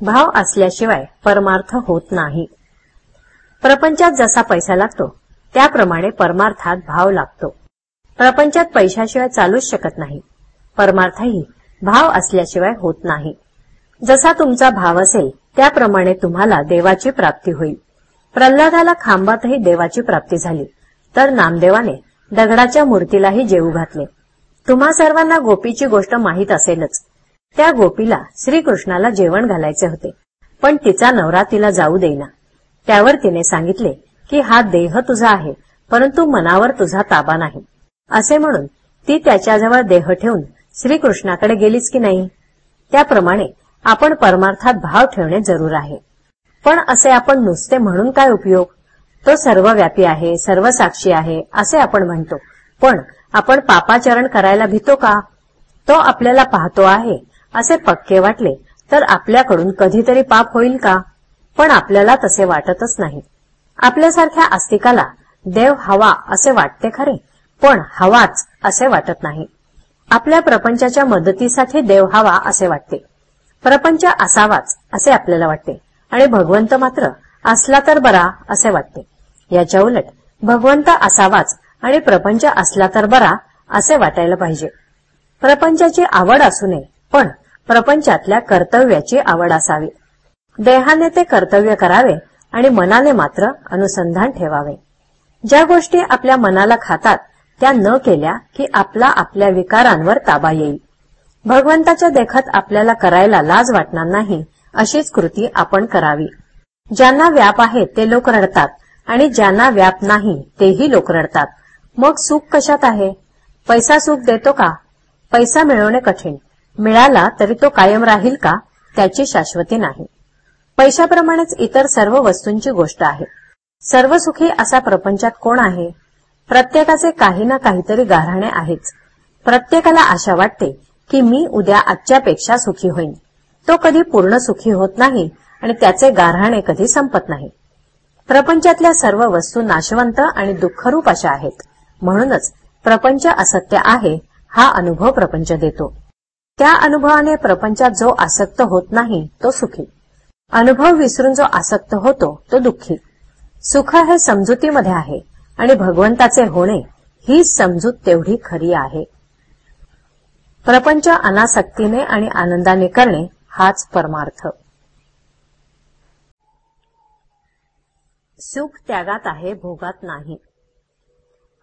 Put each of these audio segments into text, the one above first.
भाव असल्याशिवाय परमार्थ होत नाही. प्रपंचात जसा पैसा लागतो त्याप्रमाणे परमार्थात भाव लागतो. प्रपंचात पैशाशिवाय चालूच शकत नाही. परमार्थही भाव असल्याशिवाय होत नाही. जसा तुमचा भाव असेल त्याप्रमाणे तुम्हाला देवाची प्राप्ती होईल. प्रल्हादाला खांबातही देवाची प्राप्ती झाली तर नामदेवाने दगडाच्या मूर्तीलाही जेऊ घातले. तुम्हा सर्वांना गोपीची गोष्ट माहीत असेलच. त्या गोपीला श्रीकृष्णाला जेवण घालायचे होते. पण तिचा नवरा तिला जाऊ देईना. त्यावर तिने सांगितले की हा देह तुझा आहे परंतु मनावर तुझा ताबा नाही. असे म्हणून ती त्याच्याजवळ देह ठेवून श्रीकृष्णाकडे गेलीच की नाही? त्याप्रमाणे आपण परमार्थात भाव ठेवणे जरूर आहे. पण असे आपण नुसते म्हणून काय उपयोग? तो सर्वव्यापी आहे सर्व साक्षी आहे असे आपण म्हणतो. पण आपण पापाचरण करायला भीतो का? तो आपल्याला पाहतो आहे असे पक्के वाटले तर आपल्याकडून कधीतरी पाप होईल का? पण आपल्याला तसे वाटतच नाही. आपल्यासारख्या आस्तिकाला देव हवा असे वाटते खरे पण हवाच असे वाटत नाही. आपल्या प्रपंचाच्या मदतीसाठी देव हवा असे वाटते. प्रपंच असावाच असे आपल्याला वाटते आणि भगवंत मात्र असला तर बरा असे वाटते. याच्या उलट भगवंत असावाच आणि प्रपंच असला तर बरा असे वाटायला पाहिजे. प्रपंचाची आवड असू नये पण प्रपंचातल्या कर्तव्याची आवड असावी. देहाने ते कर्तव्य करावे आणि मनाने मात्र अनुसंधान ठेवावे. ज्या गोष्टी आपल्या मनाला खातात त्या न केल्या की आपला आपल्या विकारांवर ताबा येईल. भगवंताच्या देखत आपल्याला करायला लाज वाटणार नाही अशीच कृती आपण करावी. ज्यांना व्याप आहे ते लोक रडतात आणि ज्यांना व्याप नाही तेही लोक रडतात. मग सुख कशात आहे? पैसा सुख देतो का? पैसा मिळवणे कठीण. मिळाला तरी तो कायम राहील का त्याची शाश्वती नाही. पैशाप्रमाणेच इतर सर्व वस्तूंची गोष्ट आहे. सर्व सुखी असा प्रपंचात कोण आहे? प्रत्येकाचे काही ना काहीतरी गाऱ्हाणे आहेच. प्रत्येकाला आशा वाटते की मी उद्या आजच्यापेक्षा सुखी होईन. तो कधी पूर्ण सुखी होत नाही आणि त्याचे गारहाणे कधी संपत नाही. प्रपंचातल्या सर्व वस्तू नाशवंत आणि दुःखरूप अशा आहेत. म्हणूनच प्रपंच असत्य आहे हा अनुभव प्रपंच देतो. त्या अनुभवाने प्रपंचात जो आसक्त होत नाही तो सुखी. अनुभव विसरून जो आसक्त होतो तो दुःखी. सुख हे समजुतीमध्ये आहे आणि भगवंताचे होणे ही समजूत तेवढी खरी आहे. प्रपंच अनासक्तीने आणि आनंदाने करणे हाच परमार्थ. सुख त्यागात आहे भोगात नाही.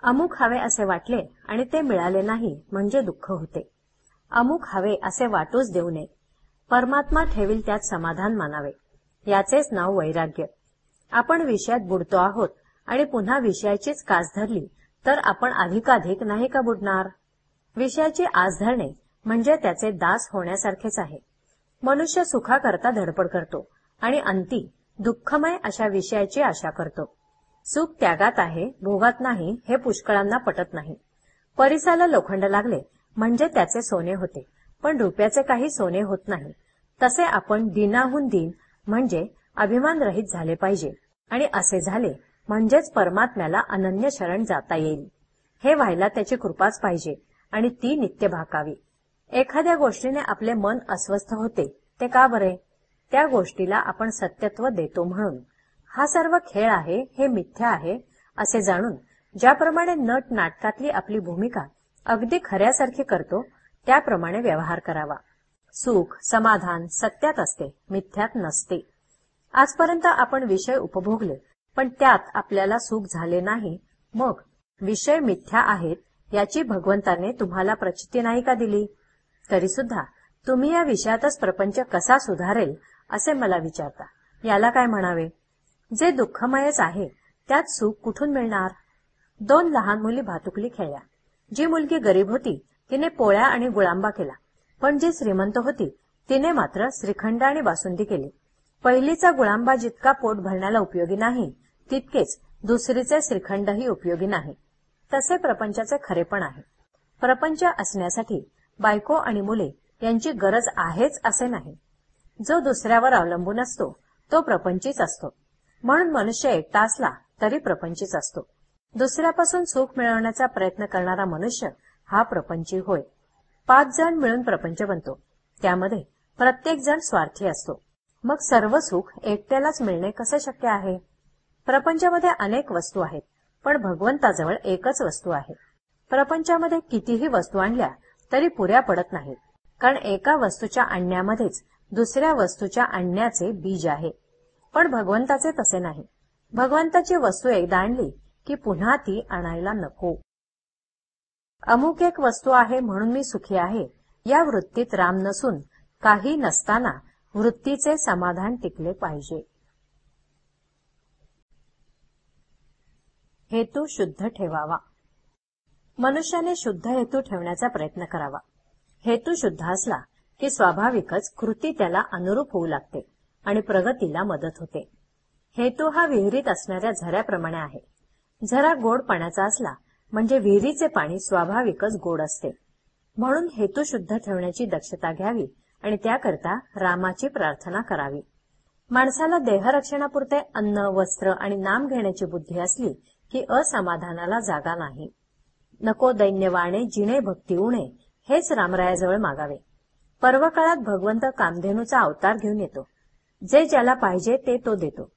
अमुक हवे असे वाटले आणि ते मिळाले नाही म्हणजे दुःख होते. अमुक हवे असे वाटूच देऊ नये. परमात्मा ठेवील त्यात समाधान मानावे. याचेच नाव वैराग्य. आपण विषयात बुडतो आहोत आणि पुन्हा विषयाचीच कास धरली तर आपण अधिकाधिक नाही का बुडणार? विषयाची आस धरणे म्हणजे त्याचे दास होण्यासारखेच आहे. मनुष्य सुखाकरता धडपड करतो आणि अंती दुःखमय अशा विषयाची आशा करतो. सुख त्यागात आहे भोगात नाही हे पुष्कळांना पटत नाही. परिसाला लोखंड लागले म्हणजे त्याचे सोने होते. पण रुपयाचे काही सोने होत नाही. तसे आपण दिनाहून दिन म्हणजे अभिमान रहित झाले पाहिजे. आणि असे झाले म्हणजेच परमात्म्याला अनन्य शरण जाता येईल. हे व्हायला त्याची कृपाच पाहिजे आणि ती नित्य भाकावी. एखाद्या गोष्टीने आपले मन अस्वस्थ होते ते का बरे? त्या गोष्टीला आपण सत्यत्व देतो म्हणून. हा सर्व खेळ आहे हे मिथ्या आहे असे जाणून ज्याप्रमाणे नट नाटकातली आपली भूमिका अगदी खऱ्यासारखे करतो त्याप्रमाणे व्यवहार करावा. सुख समाधान सत्यात असते मिथ्यात नसते. आजपर्यंत आपण विषय उपभोगले पण त्यात आपल्याला सुख झाले नाही मग विषय मिथ्या आहेत याची भगवंताने तुम्हाला प्रचिती नाही का दिली? तरी सुद्धा तुम्ही या विषयातच प्रपंच कसा सुधारेल असे मला विचारता. याला काय म्हणावे? जे दुःखमयच आहे त्यात सुख कुठून मिळणार? दोन लहान मुली भातुकली खेळल्या जी मुलगी गरीब होती तिने पोळ्या आणि गुळांबा केला. पण जी श्रीमंत होती तिने मात्र श्रीखंड आणि बासुंदी केली. पहिलीचा गुळांबा जितका पोट भरण्याला उपयोगी नाही तितकेच दुसरीचे श्रीखंडही उपयोगी नाही. तसे प्रपंचाचे खरेपण आहे. प्रपंच असण्यासाठी बायको आणि मुले यांची गरज आहेच असे नाही. जो दुसऱ्यावर अवलंबून असतो तो प्रपंचीच असतो. म्हणून मनुष्य एकटा असला तरी प्रपंचीच असतो. दुसऱ्यापासून सुख मिळवण्याचा प्रयत्न करणारा मनुष्य हा प्रपंची होय. पाच जण मिळून प्रपंच बनतो. त्यामध्ये प्रत्येक जण स्वार्थी असतो. मग सर्व सुख एकट्यालाच मिळणे कसे शक्य आहे? प्रपंचामध्ये अनेक वस्तू आहेत पण भगवंताजवळ एकच वस्तू आहे. प्रपंचामध्ये कितीही वस्तू आणल्या तरी पुऱ्या पडत नाहीत कारण एका वस्तूच्या आणण्यामध्येच दुसऱ्या वस्तूच्या आणण्याचे बीज आहे. पण भगवंताचे तसे नाही. भगवंताची वस्तू एकदा आणली की पुन्हा ती आणायला नको. अमुक एक वस्तू आहे म्हणून मी सुखी आहे. या वृत्तीत राम नसून काही नसताना वृत्तीचे समाधान टिकले पाहिजे. हेतू शुद्ध ठेवावा. मनुष्याने शुद्ध हेतू ठेवण्याचा प्रयत्न करावा. हेतू शुद्ध असला की स्वाभाविकच कृती त्याला अनुरूप होऊ लागते आणि प्रगतीला मदत होते. हेतू हा विहिरीत असणाऱ्या झऱ्याप्रमाणे आहे. जरा गोड पाण्याचा असला म्हणजे विहिरीचे पाणी स्वाभाविकच गोड असते. म्हणून हेतू शुद्ध ठेवण्याची दक्षता घ्यावी आणि त्याकरता रामाची प्रार्थना करावी. माणसाला देहरक्षणापुरते अन्न वस्त्र आणि नाम घेण्याची बुद्धी असली की असमाधानाला जागा नाही. नको दैन्यवाणे जिणे भक्ती उणे हेच रामरायाजवळ मागावे. पर्वकाळात भगवंत कामधेनूचा अवतार घेऊन येतो. जे ज्याला पाहिजे ते तो देतो.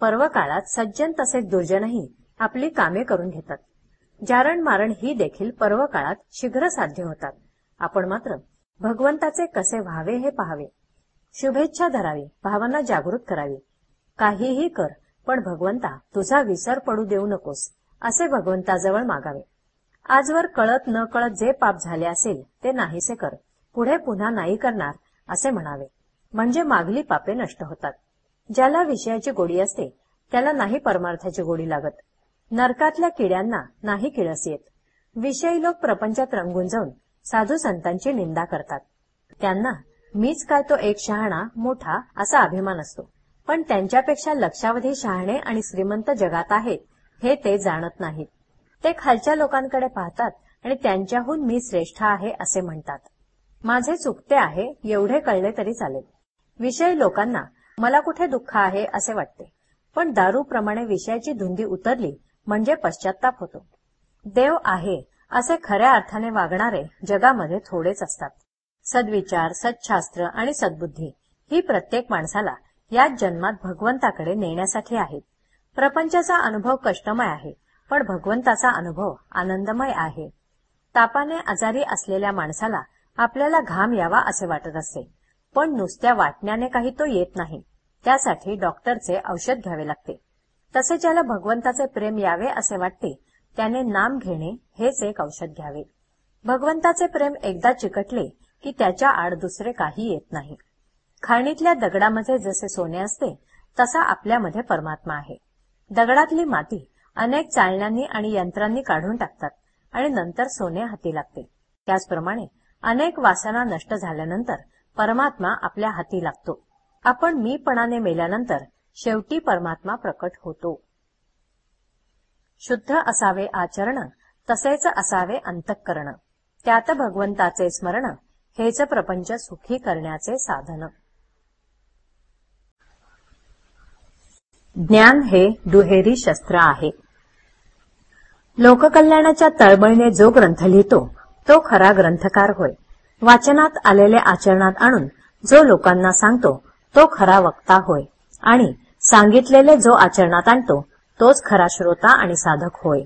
पर्वकाळात सज्जन तसेच दुर्जनही आपली कामे करून घेतात. जारण मारण ही देखील पर्व काळात शीघ्र साध्य होतात. आपण मात्र भगवंताचे कसे व्हावे हे पाहावे. शुभेच्छा धरावी भावांना जागृत करावी. काहीही कर पण भगवंता तुझा विसर पडू देऊ नकोस असे भगवंताजवळ मागावे. आजवर कळत न कळत जे पाप झाले असेल ते नाहीसे कर. पुढे पुन्हा नाही करणार असे म्हणावे. म्हणजे मागली पापे नष्ट होतात. ज्याला विषयाची गोडी असते त्याला नाही परमार्थाची गोडी लागत. नरकातल्या किड्यांना नाही किळस येत. विषयी लोक प्रपंचात रंगून जाऊन साधू संतांची निंदा करतात. त्यांना मीच काय तो एक शहाणा मोठा असा अभिमान असतो. पण त्यांच्यापेक्षा लक्षावधी शहाणे आणि श्रीमंत जगात आहेत हे ते जाणत नाहीत. ते खालच्या लोकांकडे पाहतात आणि त्यांच्याहून मी श्रेष्ठ आहे असे म्हणतात. माझे चुकते आहे एवढे कळले तरी चालेल. विषय लोकांना मला कुठे दुःख आहे असे वाटते. पण दारूप्रमाणे विषयाची धुंदी उतरली म्हणजे पश्चाताप होतो. देव आहे असे खऱ्या अर्थाने वागणारे जगामध्ये थोडेच असतात. सद्विचार सच्छास्त्र आणि सद्बुद्धी ही प्रत्येक माणसाला याच जन्मात भगवंताकडे नेण्यासाठी आहेत. प्रपंचाचा अनुभव कष्टमय आहे पण भगवंताचा अनुभव आनंदमय आहे. तापाने आजारी असलेल्या माणसाला आपल्याला घाम यावा असे वाटत असते पण नुसत्या वाटण्याने काही तो येत नाही. त्यासाठी डॉक्टरचे औषध घ्यावे लागते. तसे ज्याला भगवंताचे प्रेम यावे असे वाटते त्याने नाम घेणे हेच एक औषध घ्यावे. भगवंताचे प्रेम एकदा चिकटले की त्याच्या आड दुसरे काही येत नाही. खाणीतल्या दगडामध्ये जसे सोने असते तसा आपल्यामध्ये परमात्मा आहे. दगडातली माती अनेक चालण्यांनी आणि यंत्रांनी काढून टाकतात आणि नंतर सोने हाती लागते. त्याचप्रमाणे अनेक वासना नष्ट झाल्यानंतर परमात्मा आपल्या हाती लागतो. आपण मीपणाने मेल्यानंतर शेवटी परमात्मा प्रकट होतो. शुद्ध असावे आचरण तसेच असावे अंतःकरण. त्यात भगवंताचे स्मरण हेच प्रपंच सुखी करण्याचे साधन. ज्ञान हे दुहेरी शस्त्र आहे. लोककल्याणाच्या तळबळीने जो ग्रंथ लिहितो तो खरा ग्रंथकार होय. वाचनात आलेले आचरणात आणून जो लोकांना सांगतो तो खरा वक्ता होय. आणि सांगितलेले जो आचरणात आणतो तोच खरा श्रोता आणि साधक होय.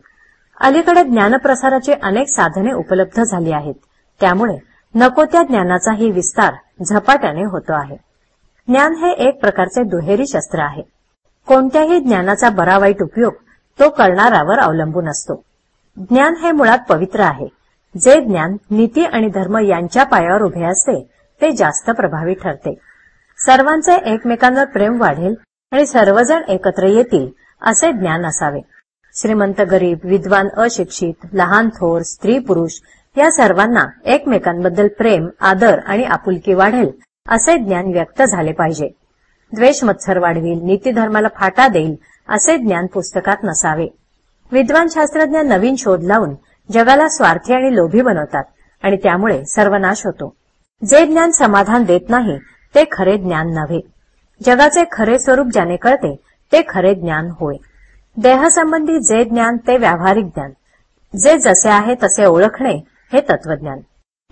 अलीकडे ज्ञानप्रसाराची अनेक साधने उपलब्ध झाली आहेत. त्यामुळे नको त्या ज्ञानाचाही विस्तार झपाट्याने होतो आहे. ज्ञान हे एक प्रकारचे दुहेरी शस्त्र आहे. कोणत्याही ज्ञानाचा बरा वाईट उपयोग तो करणारावर अवलंबून असतो. ज्ञान हे मुळात पवित्र आहे. जे ज्ञान नीती आणि धर्म यांच्या पायावर उभे असते ते जास्त प्रभावी ठरते. सर्वांचे एकमेकांवर प्रेम वाढेल आणि सर्वजण एकत्र येतील असे ज्ञान असावे. श्रीमंत गरीब विद्वान अशिक्षित लहान थोर स्त्री पुरुष या सर्वांना एकमेकांबद्दल प्रेम आदर आणि आपुलकी वाढेल असे ज्ञान व्यक्त झाले पाहिजे. द्वेष मत्सर वाढविल नीतीधर्माला फाटा देईल असे ज्ञान पुस्तकात नसावे. विद्वान शास्त्रज्ञ नवीन शोध लावून जगाला स्वार्थी आणि लोभी बनवतात आणि त्यामुळे सर्वनाश होतो. जे ज्ञान समाधान देत नाही ते खरे ज्ञान नव्हे. जगाचे खरे स्वरूप ज्याने कळते ते खरे ज्ञान होय. देहसंबंधी जे ज्ञान ते व्यावहारिक ज्ञान. जे जसे आहे तसे ओळखणे हे तत्वज्ञान.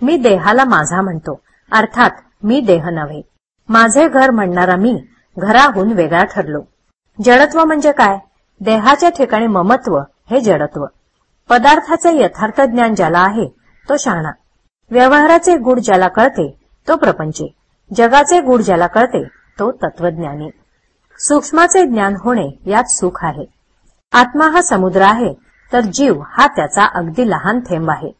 मी देहाला माझा म्हणतो. अर्थात मी देह नव्हे. माझे घर म्हणणारा मी घराहून वेगळा ठरलो. जडत्व म्हणजे काय? देहाच्या ठिकाणी ममत्व हे जडत्व. पदार्थाचे यथार्थ ज्ञान ज्याला आहे तो शहाणा व्यवहाराचे गुढ ज्याला कळते तो प्रपंची. जगाचे गुढ ज्याला कळते तो तत्वज्ञानी. सूक्ष्माचे ज्ञान होणे यात सुख आहे. आत्मा हा समुद्र आहे तर जीव हा त्याचा अगदी लहान थेंब आहे.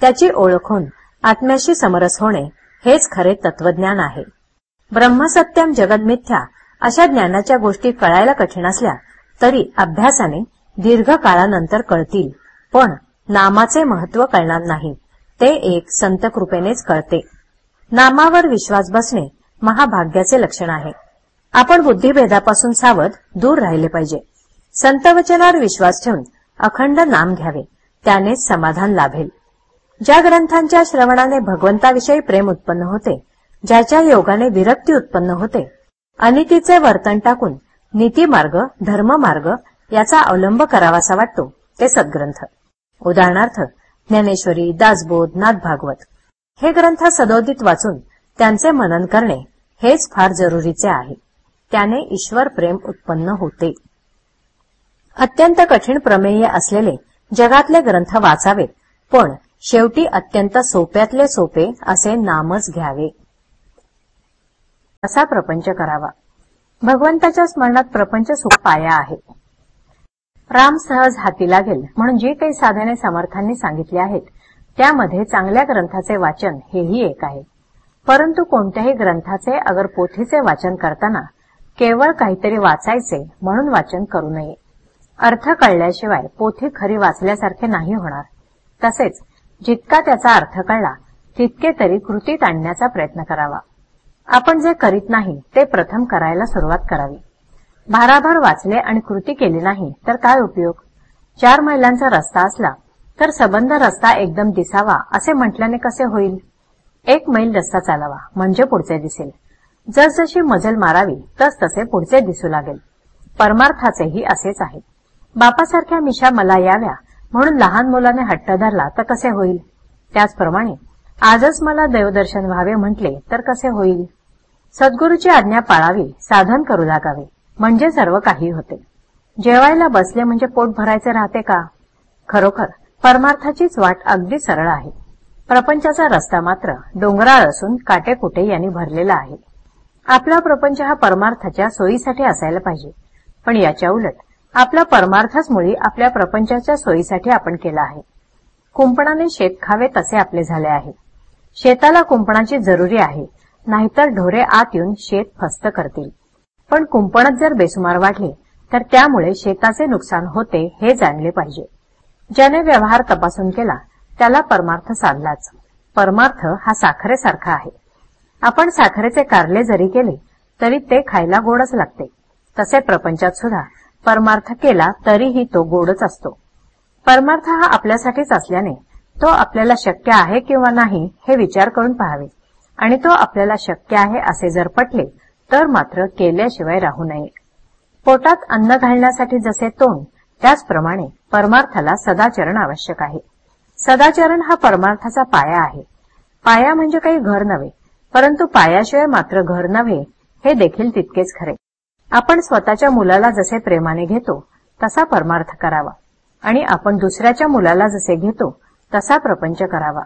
त्याची ओळखून आत्म्याशी समरस होणे हेच खरे तत्वज्ञान आहे. ब्रह्मसत्यम जगदमिथ्या अशा ज्ञानाच्या गोष्टी कळायला कठीण असल्या तरी अभ्यासाने दीर्घ काळानंतर कळतील पण नामाचे महत्त्व कळणार नाही. ते एक संत कृपेनेच कळते. नामावर विश्वास बसणे महाभाग्याचे लक्षण आहे. आपण बुद्धिभेदापासून सावध दूर राहिले पाहिजे. संतवचनावर विश्वास ठेवून अखंड नाम घ्यावे. त्याने समाधान लाभेल. ज्या ग्रंथांच्या श्रवणाने भगवंताविषयी प्रेम उत्पन्न होते ज्याच्या योगाने विरक्ती उत्पन्न होते अनितीचे वर्तन टाकून नीतीमार्ग धर्ममार्ग याचा अवलंब करावासा वाटतो ते सद्ग्रंथ. उदाहरणार्थ ज्ञानेश्वरी दासबोध नाथ भागवत हे ग्रंथ सदोदित वाचून त्यांचे मनन करणे हेच फार जरुरीचे आहे. त्याने ईश्वर प्रेम उत्पन्न होते. अत्यंत कठीण प्रमेय असलेले जगातले ग्रंथ वाचावेत पण शेवटी अत्यंत सोप्यातले सोपे असे नामच घ्यावे. असा प्रपंच करावा. भगवंताच्या स्मरणात प्रपंच सुख पाया आहे. राम सहज हाती लागेल म्हणून जी काही साधने समर्थांनी सांगितली आहेत त्यामध्ये चांगल्या ग्रंथाचे वाचन हेही एक आहे. परंतु कोणत्याही ग्रंथाचे अगर पोथीचे वाचन करताना केवळ काहीतरी वाचायचे म्हणून वाचन करू नये. अर्थ कळल्याशिवाय पोथी खरी वाचल्यासारखे नाही होणार. तसेच जितका त्याचा अर्थ कळला तितके तरी कृतीत आणण्याचा प्रयत्न करावा. आपण जे करीत नाही ते प्रथम करायला सुरुवात करावी. भाराभर वाचले आणि कृती केली नाही तर काय उपयोग? चार मैलांचा रस्ता असला तर सबंध रस्ता एकदम दिसावा असे म्हटल्याने कसे होईल? एक मैल रस्ता चालावा म्हणजे पुढचे दिसेल. जसजशी मजल मारावी तस तसे पुढचे दिसू लागेल. परमार्थाचेही असेच आहे. बापासारख्या मिशा मला याव्या म्हणून लहान मुलाने हट्ट धरला तर कसे होईल? त्याचप्रमाणे आजच मला देवदर्शन व्हावे म्हटले तर कसे होईल? सद्गुरूची आज्ञा पाळावी साधन करू लागावे म्हणजे सर्व काही होते. जेवायला बसले म्हणजे पोट भरायचे राहते का? खरोखर परमार्थाचीच वाट अगदी सरळ आहे. प्रपंचाचा रस्ता मात्र डोंगराळ असून काटेकुटे यांनी भरलेला आहे. आपला प्रपंच हा परमार्थाच्या सोयीसाठी असायला पाहिजे. पण याच्या उलट आपला परमार्थच मुळी आपल्या प्रपंचाच्या सोयीसाठी आपण केला आहे. कुंपणाने शेत खावे तसे आपले झाले आहे. शेताला कुंपणाची जरुरी आहे. नाहीतर ढोरे आत येऊन शेत फस्त करतील. पण कुंपणात जर बेसुमार वाढले तर त्यामुळे शेताचे नुकसान होते हे जाणले पाहिजे. ज्याने व्यवहार तपासून केला त्याला परमार्थ साधलाच. परमार्थ हा साखरेसारखा आहे. आपण साखरेचे कारले जरी केले तरी ते खायला गोडच लागते. तसे प्रपंचात सुद्धा परमार्थ केला तरीही तो गोडच असतो. परमार्थ हा आपल्यासाठीच असल्याने तो आपल्याला शक्य आहे किंवा नाही हे विचार करून पाहावे. आणि तो आपल्याला शक्य आहे असे जर पटले तर मात्र केल्याशिवाय राहू नये. पोटात अन्न घालण्यासाठी जसे तोंड त्याचप्रमाणे परमार्थाला सदाचरण आवश्यक आहे. सदाचरण हा परमार्थाचा पाया आहे. पाया म्हणजे काही घर नव्हे परंतु पायाशिवाय मात्र घर नव्हे हे देखील तितकेच खरे. आपण स्वतःच्या मुलाला जसे प्रेमाने घेतो तसा परमार्थ करावा. आणि आपण दुसऱ्याच्या मुलाला जसे घेतो तसा प्रपंच करावा.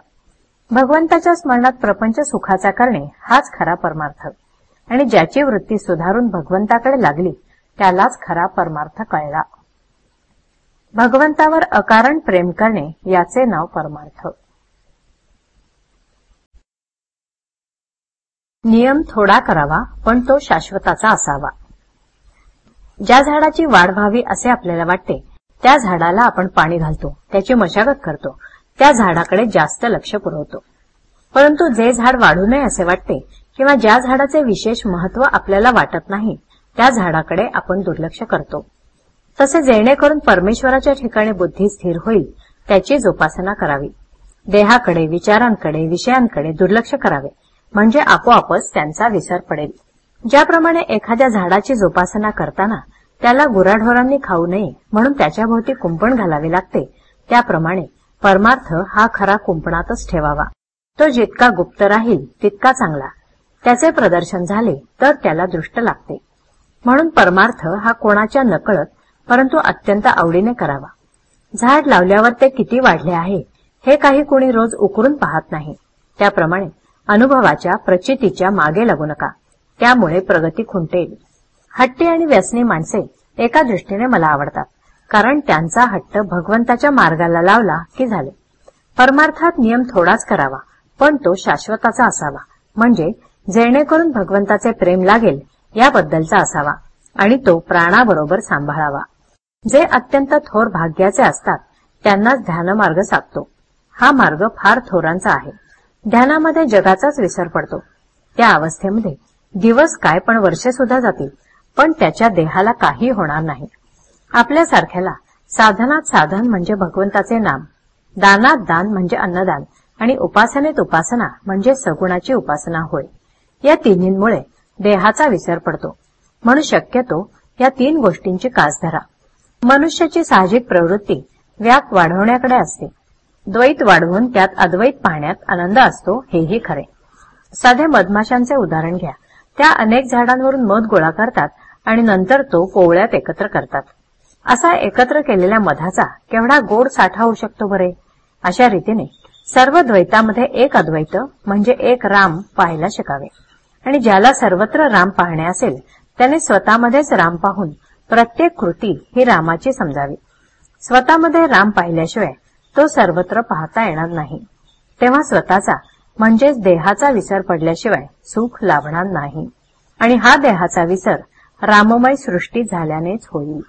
भगवंताच्या स्मरणात प्रपंच सुखाचा करणे हाच खरा परमार्थ. आणि ज्याची वृत्ती सुधारून भगवंताकडे लागली त्यालाच खरा परमार्थ कळला. भगवंतावर अकारण प्रेम करणे याचे नाव परमार्थ. नियम थोडा करावा पण तो शाश्वताचा असावा. ज्या झाडाची वाढ व्हावी असे आपल्याला वाटते त्या झाडाला आपण पाणी घालतो त्याची मशागत करतो त्या झाडाकडे जास्त लक्ष पुरवतो. परंतु जे झाड वाढू नये असे वाटते किंवा ज्या झाडाचे विशेष महत्त्व आपल्याला वाटत नाही त्या झाडाकडे आपण दुर्लक्ष करतो. तसे जेणेकरून परमेश्वराच्या ठिकाणी बुद्धी स्थिर होईल त्याची जोपासना करावी. देहाकडे विचारांकडे विषयांकडे दुर्लक्ष करावे. म्हणजे आपोआपच त्यांचा विसर पडेल. ज्याप्रमाणे एखाद्या झाडाची जोपासना करताना त्याला गुराढोरांनी खाऊ नये म्हणून त्याच्याभोवती कुंपण घालावे लागते त्याप्रमाणे परमार्थ हा खरा कुंपणातच ठेवावा. तो जितका गुप्त राहील तितका चांगला. त्याचे प्रदर्शन झाले तर त्याला दृष्ट लागते. म्हणून परमार्थ हा कोणाच्या नकळत परंतु अत्यंत आवडीने करावा. झाड लावल्यावर ते किती वाढले आहे हे काही कोणी रोज उकरून पाहत नाही. त्याप्रमाणे अनुभवाच्या प्रचितीच्या मागे लागू नका. त्यामुळे प्रगती खुंटेल. हट्टी आणि व्यसनी माणसे एका दृष्टीने मला आवडतात कारण त्यांचा हट्ट भगवंताच्या मार्गाला लावला की झाले. परमार्थात नियम थोडाच करावा पण तो शाश्वताचा असावा. म्हणजे जेणेकरून भगवंताचे प्रेम लागेल याबद्दलचा असावा आणि तो प्राणाबरोबर सांभाळावा. जे अत्यंत थोर भाग्याचे असतात त्यांनाच ध्यानमार्ग साधतो. हा मार्ग फार थोरांचा आहे. ध्यानामध्ये जगाचाच विसर पडतो. त्या अवस्थेमध्ये दिवस काय पण वर्षे सुद्धा जातील पण त्याच्या देहाला काही होणार नाही. आपल्यासारख्याला साधनात साधन म्हणजे भगवंताचे नाम दानात दान म्हणजे अन्नदान आणि उपासनेत उपासना म्हणजे सगुणाची उपासना होय. या तिन्हींमुळे देहाचा विसर पडतो. म्हणून शक्यतो या तीन गोष्टींची कास धरा. मनुष्याची साहजिक प्रवृत्ती व्याप वाढवण्याकडे असते. द्वैत वाढवून त्यात अद्वैत पाहण्यात आनंद असतो हेही खरे. साध्या मधमाशांचे उदाहरण घ्या. त्या अनेक झाडांवरून मध गोळा करतात आणि नंतर तो पोवळ्यात एकत्र करतात. असा एकत्र केलेल्या मधाचा केवढा गोड साठा होऊ शकतो बरे? अशा रीतीने सर्व द्वैतामध्ये एक अद्वैत म्हणजे एक राम पाहायला शिकावे. आणि ज्याला सर्वत्र राम पाहणे असेल त्याने स्वतःमध्येच राम पाहून प्रत्येक कृती ही रामाची समजावी. स्वतःमध्ये राम पाहिल्याशिवाय तो सर्वत्र पाहता येणार नाही. तेव्हा स्वतःचा म्हणजेच देहाचा विसर पडल्याशिवाय सुख लाभणार नाही. आणि हा देहाचा विसर राममय सृष्टी झाल्यानेच होईल.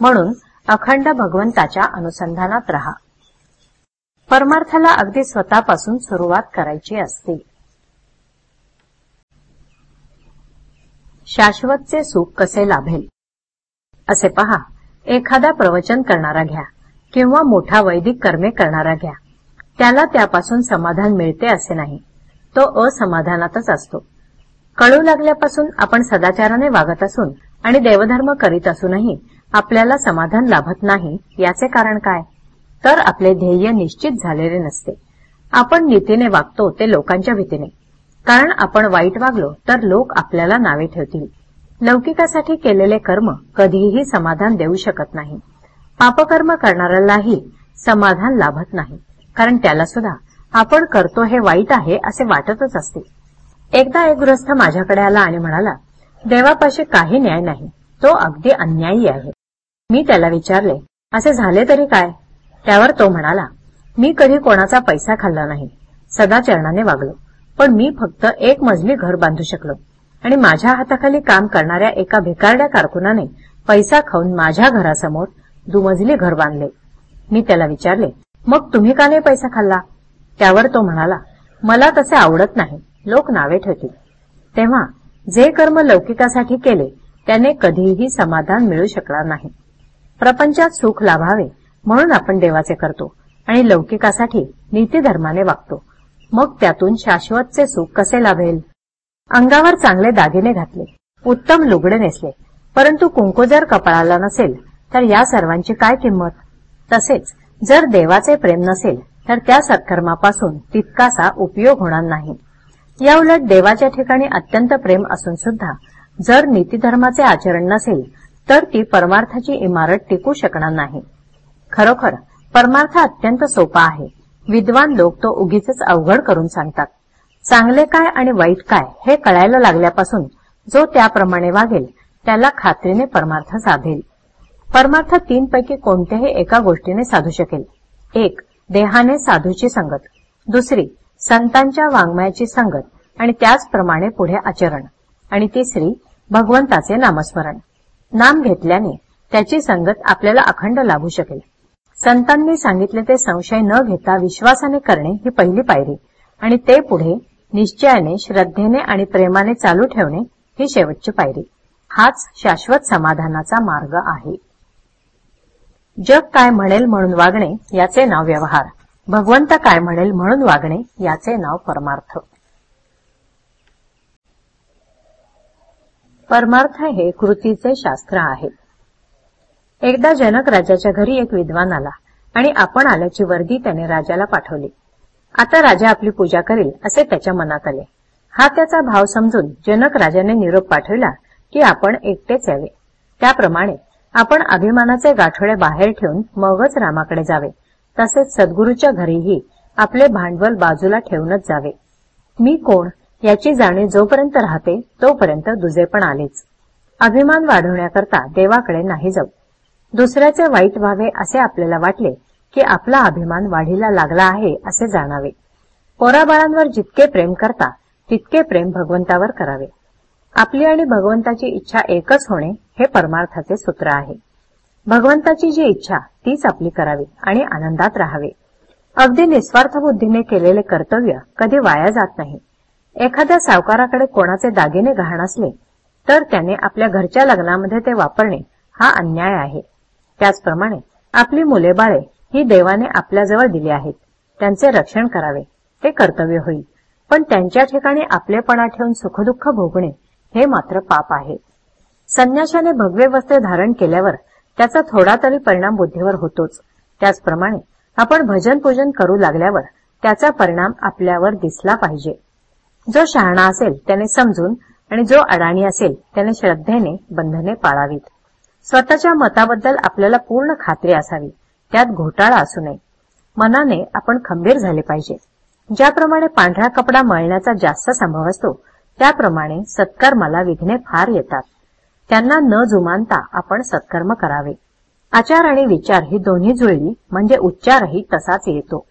म्हणून अखंड भगवंताच्या अनुसंधानात रहा. परमार्थाला अगदी स्वतःपासून सुरुवात करायची असते. शाश्वतचे सुख कसे लाभेल? असे पहा. एखादा प्रवचन करणारा घ्या किंवा मोठा वैदिक कर्मे करणारा घ्या. त्याला त्यापासून समाधान मिळते असे नाही. तो असमाधानातच असतो. कळू लागल्यापासून आपण सदाचाराने वागत असून आणि देवधर्म करीत असूनही आपल्याला समाधान लाभत नाही याचे कारण काय? तर आपले ध्येय निश्चित झालेले नसते. आपण नीतीने वागतो ते लोकांच्या भीतीने. कारण आपण वाईट वागलो तर लोक आपल्याला नावे ठेवतील. लौकिकासाठी केलेले कर्म कधीही समाधान देऊ शकत नाही. पापकर्म करणाऱ्यालाही समाधान लाभत नाही. कारण त्याला सुद्धा आपण करतो हे वाईट आहे असे वाटतच असते. एकदा एक गृहस्थ माझ्याकडे आला आणि म्हणाला देवापाशी काही न्याय नाही. तो अगदी अन्यायी आहे. मी त्याला विचारले असे झाले तरी काय? त्यावर तो म्हणाला मी कधी कोणाचा पैसा खाल्ला नाही. सदाचरणाने वागलो. पण मी फक्त एक मजली घर बांधू शकलो. आणि माझ्या हाताखाली काम करणाऱ्या एका भिकारड्या कारकुनाने पैसा खाऊन माझ्या घरासमोर दुमजली घर बांधले. मी त्याला विचारले मग तुम्ही का नाही पैसा खाल्ला? त्यावर तो म्हणाला मला तसे आवडत नाही. लोक नावे ठेवतील. तेव्हा जे कर्म लौकिकासाठी केले त्याने कधीही समाधान मिळू शकणार नाही. प्रपंचात सुख लाभावे म्हणून आपण देवाचे करतो आणि लौकिकासाठी नीतीधर्माने वागतो. मग त्यातून शाश्वतचे सुख कसे लाभेल? अंगावर चांगले दागिने घातले उत्तम लुगडे नेसले परंतु कुंकू जर कपाळाला नसेल तर या सर्वांची काय किंमत? तसेच जर देवाचे प्रेम नसेल तर त्या सत्कर्मापासून तितकासा उपयोग होणार नाही. याउलट देवाच्या ठिकाणी अत्यंत प्रेम असून सुद्धा जर नीतीधर्माचे आचरण नसेल तर ती परमार्थाची इमारत टिकू शकणार नाही. खरोखर परमार्थ अत्यंत सोपा आहे. विद्वान लोक तो उगीच अवघड करून सांगतात. चांगले काय आणि वाईट काय हे कळायला लागल्यापासून जो त्याप्रमाणे वागेल त्याला खात्रीने परमार्थ साधेल. परमार्थ तीन पैकी कोणत्याही एका गोष्टीने साधू शकेल. एक देहाने साधूची संगत. दुसरी संतांच्या वाङ्मयाची संगत आणि त्याचप्रमाणे पुढे आचरण. आणि तिसरी भगवंताचे नामस्मरण. नाम घेतल्याने त्याची संगत आपल्याला अखंड लाभू शकेल. संतांनी सांगितले ते संशय न घेता विश्वासाने करणे ही पहिली पायरी. आणि ते पुढे निश्चयाने श्रद्धेने आणि प्रेमाने चालू ठेवणे ही शेवटची पायरी. हाच शाश्वत समाधानाचा मार्ग आहे. जग काय म्हणेल म्हणून वागणे याचे नाव व्यवहार. भगवंत काय म्हणेल म्हणून वागणे याचे नाव परमार्थ. परमार्थ हे कृतीचे शास्त्र आहे. एकदा जनक राजाच्या घरी एक विद्वान आला आणि आपण आल्याची वर्दी त्याने राजाला पाठवली. आता राजा आपली पूजा करेल असे त्याच्या मनात आले. हा त्याचा भाव समजून जनक राजाने निरोप पाठविला की आपण एकटेच यावे. त्याप्रमाणे आपण अभिमानाचे गाठोडे बाहेर ठेवून मगच रामाकडे जावे. तसेच सद्गुरूच्या घरीही आपले भांडवल बाजूला ठेवूनच जावे. मी कोण याची जाणीव जोपर्यंत राहते तोपर्यंत दुजेपण आलेच. अभिमान वाढवण्याकरता देवाकडे नाही जाऊ. दुसऱ्याचे वाईट व्हावे असे आपल्याला वाटले की आपला अभिमान वाढीला लागला आहे असे जाणावे. पोराबाळांवर जितके प्रेम करता तितके प्रेम भगवंतावर करावे. आपली आणि भगवंताची इच्छा एकच होणे हे परमार्थाचे सूत्र आहे. भगवंताची जी इच्छा तीच आपली करावी आणि आनंदात राहावे. अगदी निस्वार्थ बुद्धीने केलेले कर्तव्य कधी वाया जात नाही. एखाद्या सावकाराकडे कोणाचे दागिने गहाण असले तर त्याने आपल्या घरच्या लग्नामध्ये ते वापरणे हा अन्याय आहे. त्याचप्रमाणे आपली मुले बाळे ही देवाने आपल्याजवळ दिली आहेत. त्यांचे रक्षण करावे. ते कर्तव्य होईल. पण त्यांच्या ठिकाणी आपलेपणा ठेवून सुखदुःख भोगणे हे मात्र पाप आहे. संन्याशाने भगवे वस्त्रे धारण केल्यावर त्याचा थोडा तरी परिणाम बुद्धीवर होतोच. त्याचप्रमाणे आपण भजन पूजन करू लागल्यावर त्याचा परिणाम आपल्यावर दिसला पाहिजे. जो शहाणा असेल त्याने समजून आणि जो अडाणी असेल त्याने श्रद्धेने बंधने पाळावीत. स्वतःच्या मताबद्दल आपल्याला पूर्ण खात्री असावी. त्यात घोटाळा असू नये. मनाने आपण खंबीर झाले पाहिजे. ज्याप्रमाणे पांढरा कपडा मळण्याचा जास्त संभव असतो त्याप्रमाणे सत्कर्माला विघ्ने फार येतात. त्यांना न जुमानता आपण सत्कर्म करावे. आचार आणि विचार ही दोन्ही जुळली म्हणजे उच्चारही तसाच येतो.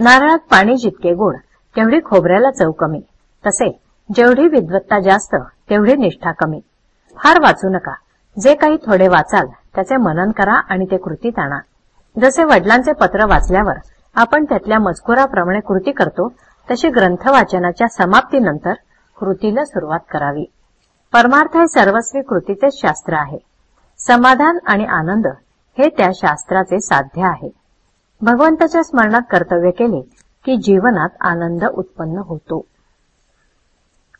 नारळात पाणी जितके गोड तेवढी खोबऱ्याला चव कमी. तसे जेवढी विद्वत्ता जास्त तेवढी निष्ठा कमी. फार वाचू नका. जे काही थोडे वाचाल त्याचे मनन करा आणि ते कृतीत आणा जसे वडिलांचे पत्र वाचल्यावर आपण त्यातल्या मजकुराप्रमाणे कृती करतो तशी ग्रंथ वाचनाच्या समाप्तीनंतर कृतीला सुरुवात करावी. परमार्थ हे सर्वस्वी कृतीचेच शास्त्र आहे. समाधान आणि आनंद हे त्या शास्त्राचे साध्य आहे. भगवंताच्या स्मरणात कर्तव्य केले की जीवनात आनंद उत्पन्न होतो.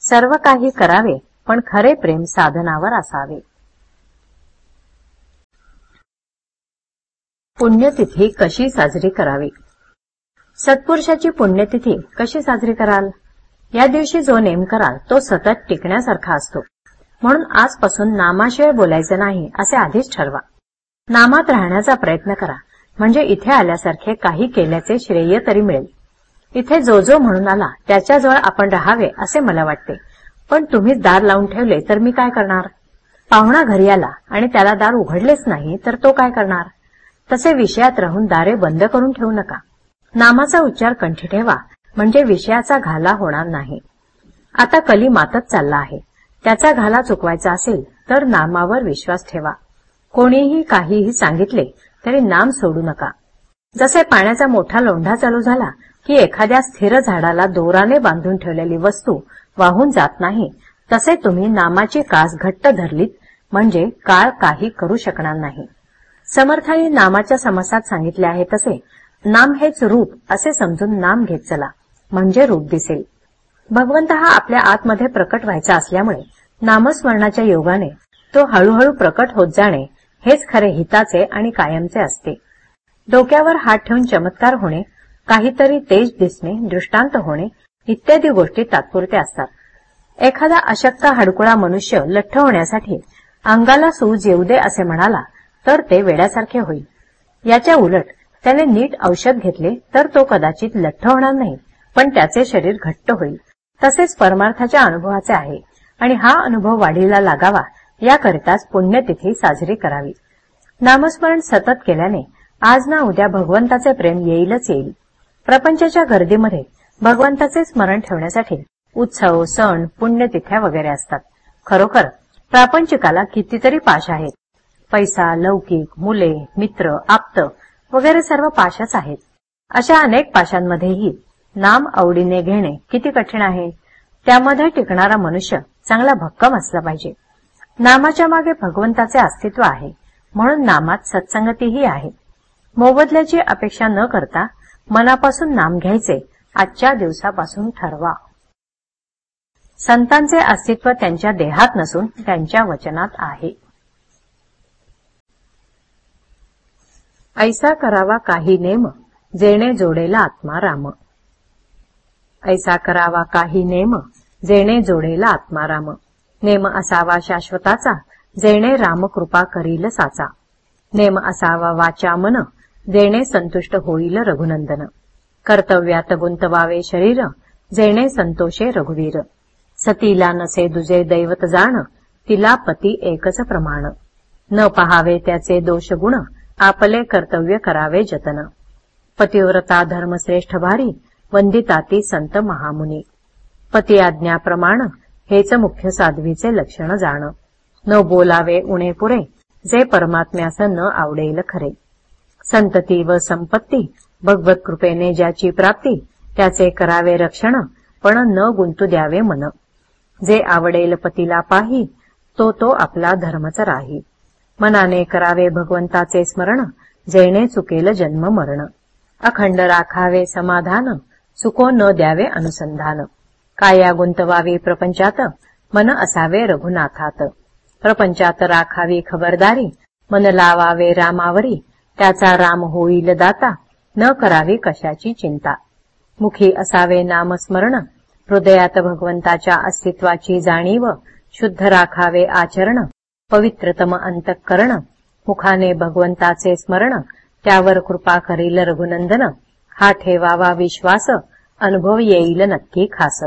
सर्व काही करावे पण खरे प्रेम साधनावर असावे. पुण्यतिथी कशी साजरी करावी? सत्पुरुषाची पुण्यतिथी कशी साजरी कराल? या दिवशी जो नेम कराल तो सतत टिकण्यासारखा असतो. म्हणून आजपासून नामाशिवाय बोलायचं नाही असे आधीच ठरवा. नामात राहण्याचा प्रयत्न करा. म्हणजे इथे आल्यासारखे काही केल्याचे श्रेय तरी मिळेल. इथे जो जो म्हणून आला त्याच्याजवळ आपण राहावे असे मला वाटते. पण तुम्हीच दार लावून ठेवले तर मी काय करणार? पाहुणा घरी आला आणि त्याला दार उघडलेच नाही तर तो काय करणार? तसे विषयात राहून दारे बंद करून ठेवू नका. नामाचा उच्चार कंठी ठेवा म्हणजे विषयाचा घाला होणार नाही. आता कली मातच चालला आहे. त्याचा घाला चुकवायचा असेल तर नामावर विश्वास ठेवा. कोणीही काहीही सांगितले तरी नाम सोडू नका. जसे पाण्याचा मोठा लोंढा चालू झाला की एखाद्या स्थिर झाडाला दोराने बांधून ठेवलेली वस्तू वाहून जात नाही तसे तुम्ही नामाची कास घट्ट धरलीत म्हणजे काळ काही करू शकणार नाही. समर्थाने नामाच्या समासात सांगितले आहे तसे. नाम हेच रूप असे समजून नाम घेत चला. म्हणजे रूप दिसेल. भगवंत हा आपल्या आतमध्ये प्रकट व्हायचा असल्यामुळे नामस्मरणाच्या योगाने तो हळूहळू प्रकट होत जाणे हेच खरे हिताचे आणि कायमचे असते. डोक्यावर हात ठेवून चमत्कार होणे काहीतरी तेज दिसणे दृष्टांत होणे इत्यादी गोष्टी तात्पुरत्या असतात. एखादा अशक्त हडकुळा मनुष्य लठ्ठ होण्यासाठी अंगाला सूज येऊ दे असे म्हणाला तर ते वेड्यासारखे होईल. याच्या उलट त्याने नीट औषध घेतले तर तो कदाचित लठ्ठ होणार नाही पण त्याचे शरीर घट्ट होईल. तसेच परमार्थाच्या अनुभवाचे आहे आणि हा अनुभव वाढीला लागावा याकरिताच पुण्यतिथी साजरी करावी. नामस्मरण सतत केल्याने आज ना उद्या भगवंताचे प्रेम येईलच येईल. प्रपंचाच्या गर्दीमध्ये भगवंताचे स्मरण ठेवण्यासाठी उत्सव सण पुण्यतिथ्या वगैरे असतात. खरोखर प्रापंचिकाला कितीतरी पाश आहेत. पैसा लौकिक मुले मित्र आप्त वगैरे सर्व पाशाच आहेत. अशा अनेक पाशांमध्येही नाम आवडीने घेणे किती कठीण आहे? त्यामध्ये टिकणारा मनुष्य चांगला भक्कम असला पाहिजे. नामाच्या मागे भगवंताचे अस्तित्व आहे म्हणून नामात सत्संगतीही आहे. मोबदल्याची अपेक्षा न करता मनापासून नाम घ्यायचे आजच्या दिवसापासून ठरवा. संतांचे अस्तित्व त्यांच्या देहात नसून त्यांच्या वचनात आहे. ऐसा करावा काही नेम जेणे जोडेला आत्मा राम. ऐसा करावा काही नेम जेणे जोडेला आत्मा राम. नेम असावा शाश्वताचा जेणे रामकृपा करील साचा. नेम असावा वाचा मन जेणे संतुष्ट होईल रघुनंदन. कर्तव्यात गुंतवावे शरीर जेणे संतोषे रघुवीर. सतीला नसे दुजे दैवत जाण तिला पती एकच प्रमाण. न पहावे त्याचे दोष गुण आपले कर्तव्य करावे जतन. पतिव्रता धर्मश्रेष्ठ भारी वंदिताती संत महामुनी. पती आज्ञाप्रमाण हेच मुख्य साध्वीचे लक्षण जाण. न बोलावे उणे पुरे जे परमात्म्यास न आवडेल खरे. संतती व संपत्ती भगवत कृपेने ज्याची प्राप्ती त्याचे करावे रक्षण पण न गुंतू द्यावे मन. जे आवडेल पतीला पाही तो तो आपला धर्मच राही. मनाने करावे भगवंताचे स्मरण जैने चुकेल जन्म मरण. अखंड राखावे समाधान चुको न द्यावे अनुसंधान. काया गुंतवावी प्रपंचात मन असावे रघुनाथात. प्रपंचात राखावी खबरदारी मन लावावे रामावरी. त्याचा राम होईल दाता न करावी कशाची चिंता. मुखी असावे नामस्मरण हृदयात भगवंताच्या अस्तित्वाची जाणीव. शुद्ध राखावे आचरण पवित्रतम अंतःकरण मुखाने भगवंताचे स्मरण त्यावर कृपा करील रघुनंदन हा ठेवावा विश्वास अनुभव येईल नक्की खास.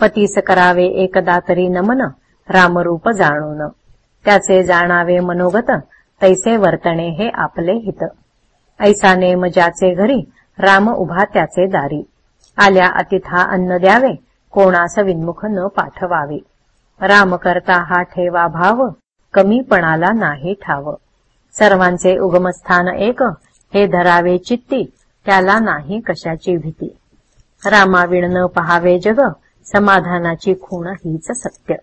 पतीस करावे एकदा तरी नमन रामरूप जाणून. त्याचे जाणावे मनोगत तैसे वर्तणे हे आपले हित. ऐसा नेम ज्याचे घरी राम उभा त्याचे दारी. आल्या अतिथा अन्न द्यावे कोणास विन्मुख न पाठवावे. राम करता हा ठेवा भाव कमीपणाला नाही ठाव. सर्वांचे उगमस्थान एक हे धरावे चित्ती त्याला नाही कशाची भीती. रामाविण न पहावे जग समाधानाची खूण हीच सत्य.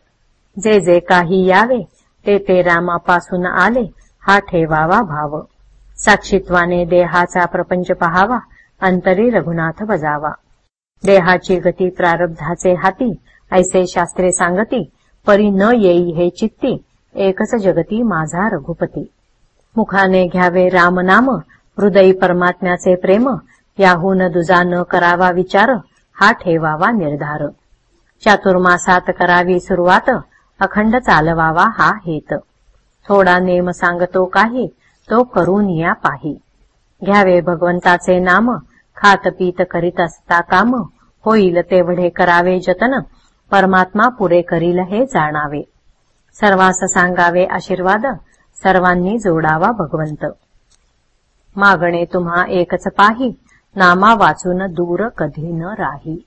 जे जे काही यावे ते ते रामापासून आले हा ठेवावा भाव. साक्षित्वाने देहाचा प्रपंच पहावा अंतरी रघुनाथ बजावा. देहाची गती प्रारब्धाचे हाती ऐसे शास्त्रे सांगती परी न येई हे चित्ती एकच जगती माझा रघुपती. मुखाने घ्यावे रामनाम हृदयी परमात्म्याचे प्रेम याहून दुजा न करावा विचार हा ठेवावा निर्धार. चातुर्मासात करावी सुरुवात अखंड चालवावा हा हेत. थोडा नेम सांगतो काही तो करून या पाही. घ्यावे भगवंताचे नाम खात पीत करीत असता काम होईल तेवढे करावे जतन परमात्मा पुरे करील हे जाणावे. सर्वांस सांगावे आशीर्वाद सर्वांनी जोडावा भगवंत. मागणे तुम्हा एकच पाही नामा वाचून दूर कधी न राही.